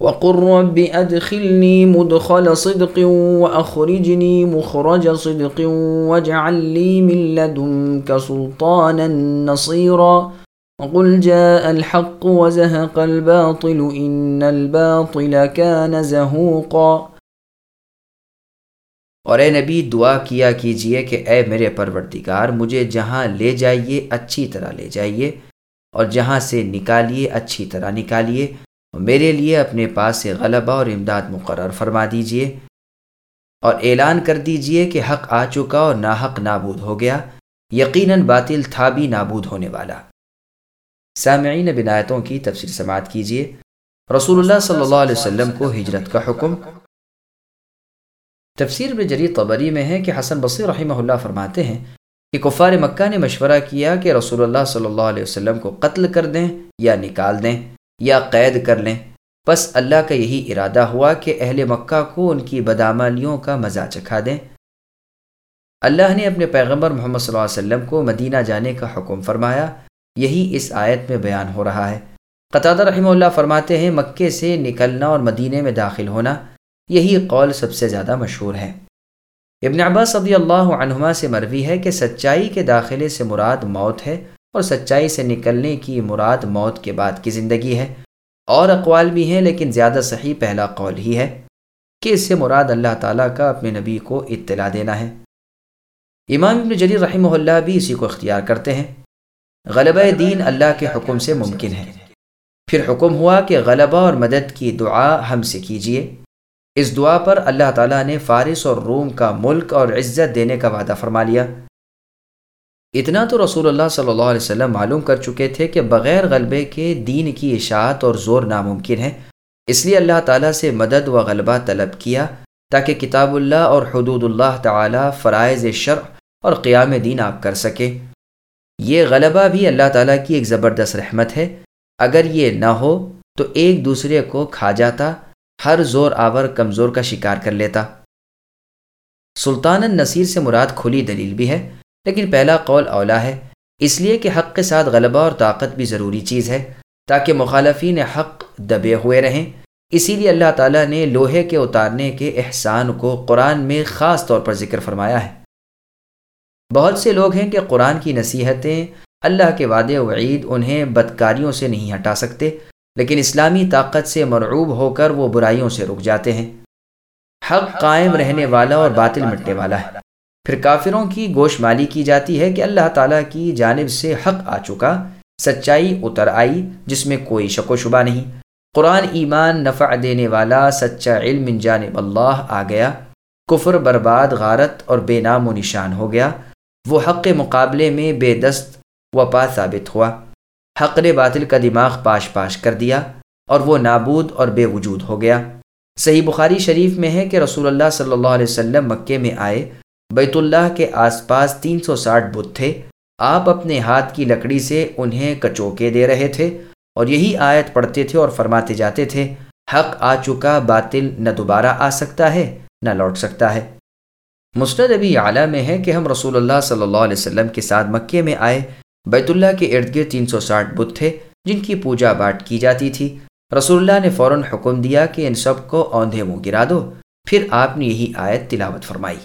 وقل رب أدخلني مدخل صدق وأخرجني مخرج صدق واجعل لي من لدنك سلطانا نصيرا. وقل جاء الحق وزهق الباطل إن الباطل كان زهوقا. اور اے نبی، دعا کیا کیجیے کہ اے میرے پروردگار، مجھے جہاں لے جائیے اچھی طرح لے جائیے اور جہاں سے نکالیے اچھی طرح نکالیے۔ میرے لیے اپنے پاس سے غلبہ اور امداد مقرر فرما دیجیے اور اعلان کر دیجیے کہ حق آ چکا اور ناحق نابود ہو گیا، یقیناً باطل تھا بھی نابود ہونے والا۔ سامعین، بنایتوں کی تفسیر سماعت کیجیے رسول اللہ صلی اللہ علیہ وسلم کو ہجرت کا حکم۔ تفسیر میں جری طبری میں ہے کہ حسن بصیر رحمہ اللہ فرماتے ہیں کہ کفار مکہ نے مشورہ کیا کہ رسول اللہ صلی اللہ علیہ وسلم کو قتل کر دیں یا نکال دیں۔ یا قید کر لیں۔ بس اللہ کا یہی ارادہ ہوا کہ اہل مکہ کو ان کی بدعمالیوں کا مزہ چکھا دیں۔ اللہ نے اپنے پیغمبر محمد صلی اللہ علیہ وسلم کو مدینہ جانے کا حکم فرمایا۔ یہی اس آیت میں بیان ہو رہا ہے۔ قطع رحمہ اللہ فرماتے ہیں مکے سے نکلنا اور مدینہ میں داخل ہونا یہی قول سب سے زیادہ مشہور ہے۔ ابن عباس صدی اللہ عنہما سے مروی ہے کہ سچائی کے داخلے سے مراد موت ہے۔ اور سچائی سے نکلنے کی مراد موت کے بعد کی زندگی ہے۔ اور اقوال بھی ہیں، لیکن زیادہ صحیح پہلا قول ہی ہے کہ اس سے مراد اللہ تعالیٰ کا اپنے نبی کو اطلاع دینا ہے۔ امام ابن جلی رحمہ اللہ بھی اسی کو اختیار کرتے ہیں۔ غلبہ دین اللہ کے حکم سے ممکن ہے۔ پھر حکم ہوا کہ غلبہ اور مدد کی دعا ہم سے کیجیے۔ اس دعا پر اللہ تعالیٰ نے فارس اور روم کا ملک اور عزت دینے کا وعدہ فرما لیا۔ اتنا تو رسول اللہ صلی اللہ علیہ وسلم معلوم کر چکے تھے کہ بغیر غلبے کے دین کی اشاعت اور زور ناممکن ہے۔ اس لیے اللہ تعالیٰ سے مدد و غلبہ طلب کیا تاکہ کتاب اللہ اور حدود اللہ تعالیٰ فرائض شرع اور قیام دین آپ کر سکے۔ یہ غلبہ بھی اللہ تعالیٰ کی ایک زبردست رحمت ہے۔ اگر یہ نہ ہو تو ایک دوسرے کو کھا جاتا، ہر زور آور کمزور کا شکار کر لیتا۔ سلطان النصیر سے مراد کھلی دلیل بھی ہے۔ لیکن پہلا قول اولا ہے۔ اس لیے کہ حق کے ساتھ غلبہ اور طاقت بھی ضروری چیز ہے، تاکہ مخالفین حق دبے ہوئے رہیں۔ اسی لیے اللہ تعالیٰ نے لوہے کے اتارنے کے احسان کو قرآن میں خاص طور پر ذکر فرمایا ہے۔ بہت سے لوگ ہیں کہ قرآن کی نصیحتیں اللہ کے وعدے وعید انہیں بدکاریوں سے نہیں ہٹا سکتے، لیکن اسلامی طاقت سے مرعوب ہو کر وہ برائیوں سے رک جاتے ہیں۔ حق قائم رہنے والا اور باطل مٹنے والا ہے۔ پھر کافروں کی گوش مالی کی جاتی ہے کہ اللہ تعالیٰ کی جانب سے حق آ چکا، سچائی اتر آئی جس میں کوئی شک و شبہ نہیں۔ قرآن ایمان نفع دینے والا سچا علم من جانب اللہ آ گیا۔ کفر، برباد، غارت اور بے نام و نشان ہو گیا۔ وہ حق کے مقابلے میں بے دست و پا ثابت ہوا۔ حق نے باطل کا دماغ پاش پاش کر دیا اور وہ نابود اور بے وجود ہو گیا۔ صحیح بخاری شریف میں ہے کہ رسول اللہ صلی اللہ علیہ وسلم مکے میں آئے۔ بیت اللہ کے آس پاس تین سو ساٹھ بت تھے۔ آپ اپنے ہاتھ کی لکڑی سے انہیں کچوکے دے رہے تھے اور یہی آیت پڑھتے تھے اور فرماتے جاتے تھے، حق آ چکا، باطل نہ دوبارہ آ سکتا ہے، نہ لوٹ سکتا ہے۔ مستد ابھی اعلیٰ میں ہے کہ ہم رسول اللہ صلی اللہ علیہ وسلم کے ساتھ مکے میں آئے۔ بیت اللہ کے ارد گرد تین سو ساٹھ بت تھے، جن کی پوجا باٹ کی جاتی تھی۔ رسول اللہ نے فوراً حکم دیا کہ ان سب کو اوندھے منہ گرا دو۔ پھر آپ نے یہی آیت تلاوت فرمائی۔